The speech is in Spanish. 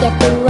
step away.